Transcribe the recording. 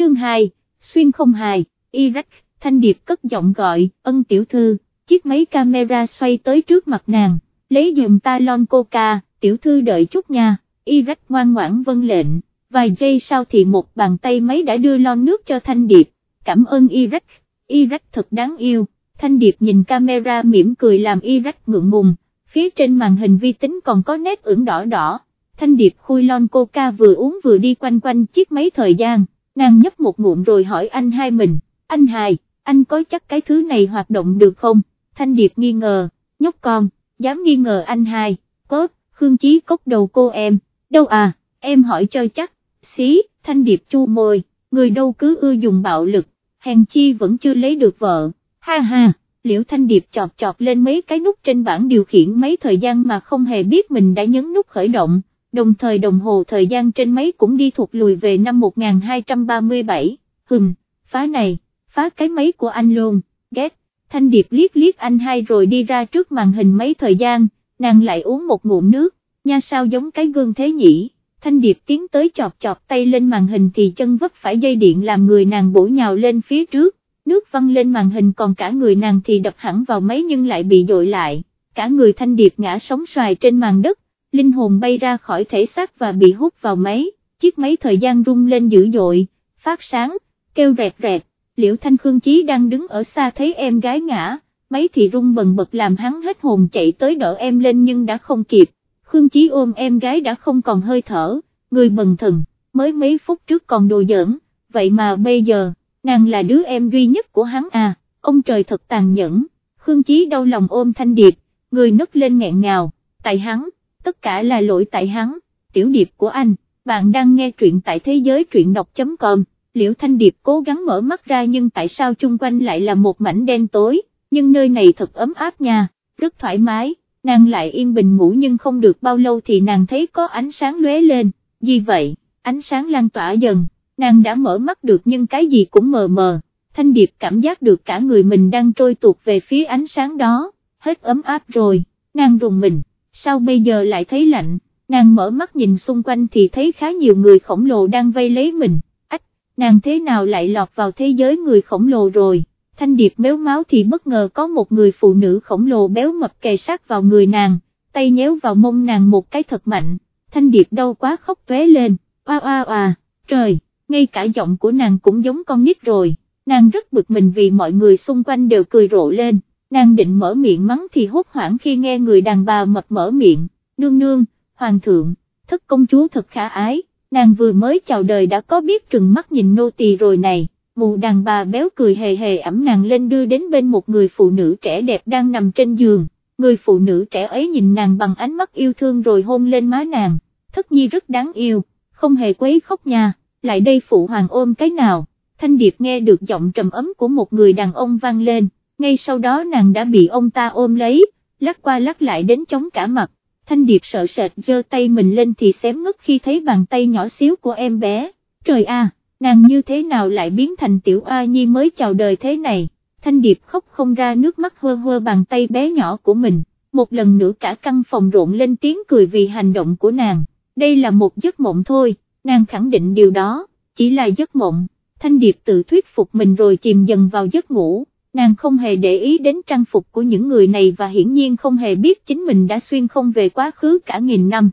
chương 2, xuyên không hài, Iraq, Thanh Điệp cất giọng gọi, ân tiểu thư, chiếc máy camera xoay tới trước mặt nàng, lấy dùm ta lon coca, tiểu thư đợi chút nha, Iraq ngoan ngoãn vâng lệnh, vài giây sau thì một bàn tay máy đã đưa lon nước cho Thanh Điệp, cảm ơn Iraq, Iraq thật đáng yêu, Thanh Điệp nhìn camera mỉm cười làm Iraq ngượng ngùng, phía trên màn hình vi tính còn có nét ửng đỏ đỏ, Thanh Điệp khui lon coca vừa uống vừa đi quanh quanh chiếc máy thời gian, nàng nhấp một ngụm rồi hỏi anh hai mình, anh hai, anh có chắc cái thứ này hoạt động được không, Thanh Điệp nghi ngờ, nhóc con, dám nghi ngờ anh hai, có, Khương Chí cốc đầu cô em, đâu à, em hỏi cho chắc, xí, Thanh Điệp chu môi, người đâu cứ ưa dùng bạo lực, hèn chi vẫn chưa lấy được vợ, ha ha, liễu Thanh Điệp chọt chọt lên mấy cái nút trên bảng điều khiển mấy thời gian mà không hề biết mình đã nhấn nút khởi động, đồng thời đồng hồ thời gian trên máy cũng đi thuộc lùi về năm 1237, hừm, phá này, phá cái máy của anh luôn, ghét, Thanh Điệp liếc liếc anh hai rồi đi ra trước màn hình mấy thời gian, nàng lại uống một ngụm nước, nha sao giống cái gương thế nhỉ. Thanh Điệp tiến tới chọt chọt tay lên màn hình thì chân vấp phải dây điện làm người nàng bổ nhào lên phía trước, nước văng lên màn hình còn cả người nàng thì đập hẳn vào máy nhưng lại bị dội lại, cả người Thanh Điệp ngã sóng xoài trên màn đất, linh hồn bay ra khỏi thể xác và bị hút vào máy, chiếc máy thời gian rung lên dữ dội, phát sáng, kêu rẹt rẹt, liễu Thanh Khương Chí đang đứng ở xa thấy em gái ngã, máy thì rung bần bật làm hắn hết hồn chạy tới đỡ em lên nhưng đã không kịp Khương Chí ôm em gái đã không còn hơi thở, người bần thần, mới mấy phút trước còn đồ giỡn, vậy mà bây giờ, nàng là đứa em duy nhất của hắn à, ông trời thật tàn nhẫn, Khương Chí đau lòng ôm Thanh Điệp, người nức lên nghẹn ngào, tại hắn, tất cả là lỗi tại hắn, tiểu điệp của anh, bạn đang nghe truyện tại thế giới truyện đọc.com, liễu Thanh Điệp cố gắng mở mắt ra nhưng tại sao chung quanh lại là một mảnh đen tối, nhưng nơi này thật ấm áp nha, rất thoải mái. Nàng lại yên bình ngủ nhưng không được bao lâu thì nàng thấy có ánh sáng lóe lên, vì vậy, ánh sáng lan tỏa dần, nàng đã mở mắt được nhưng cái gì cũng mờ mờ, Thanh Điệp cảm giác được cả người mình đang trôi tuột về phía ánh sáng đó, hết ấm áp rồi, nàng rùng mình, sao bây giờ lại thấy lạnh, nàng mở mắt nhìn xung quanh thì thấy khá nhiều người khổng lồ đang vây lấy mình, ách, nàng thế nào lại lọt vào thế giới người khổng lồ rồi? Thanh điệp méo máu thì bất ngờ có một người phụ nữ khổng lồ béo mập kề sát vào người nàng, tay nhéo vào mông nàng một cái thật mạnh, thanh điệp đau quá khóc tuế lên, oa oa oa, trời, ngay cả giọng của nàng cũng giống con nít rồi, nàng rất bực mình vì mọi người xung quanh đều cười rộ lên, nàng định mở miệng mắng thì hốt hoảng khi nghe người đàn bà mập mở miệng, nương nương, hoàng thượng, thất công chúa thật khả ái, nàng vừa mới chào đời đã có biết trừng mắt nhìn nô tỳ rồi này. Mụ đàn bà béo cười hề hề ẩm nàng lên đưa đến bên một người phụ nữ trẻ đẹp đang nằm trên giường, người phụ nữ trẻ ấy nhìn nàng bằng ánh mắt yêu thương rồi hôn lên má nàng, thất nhi rất đáng yêu, không hề quấy khóc nha, lại đây phụ hoàng ôm cái nào, thanh điệp nghe được giọng trầm ấm của một người đàn ông vang lên, ngay sau đó nàng đã bị ông ta ôm lấy, lắc qua lắc lại đến chống cả mặt, thanh điệp sợ sệt giơ tay mình lên thì xém ngất khi thấy bàn tay nhỏ xíu của em bé, trời a! nàng như thế nào lại biến thành tiểu a nhi mới chào đời thế này, thanh điệp khóc không ra nước mắt hơ hơ bàn tay bé nhỏ của mình, một lần nữa cả căn phòng rộn lên tiếng cười vì hành động của nàng, đây là một giấc mộng thôi, nàng khẳng định điều đó, chỉ là giấc mộng, thanh điệp tự thuyết phục mình rồi chìm dần vào giấc ngủ. Nàng không hề để ý đến trang phục của những người này và hiển nhiên không hề biết chính mình đã xuyên không về quá khứ cả nghìn năm.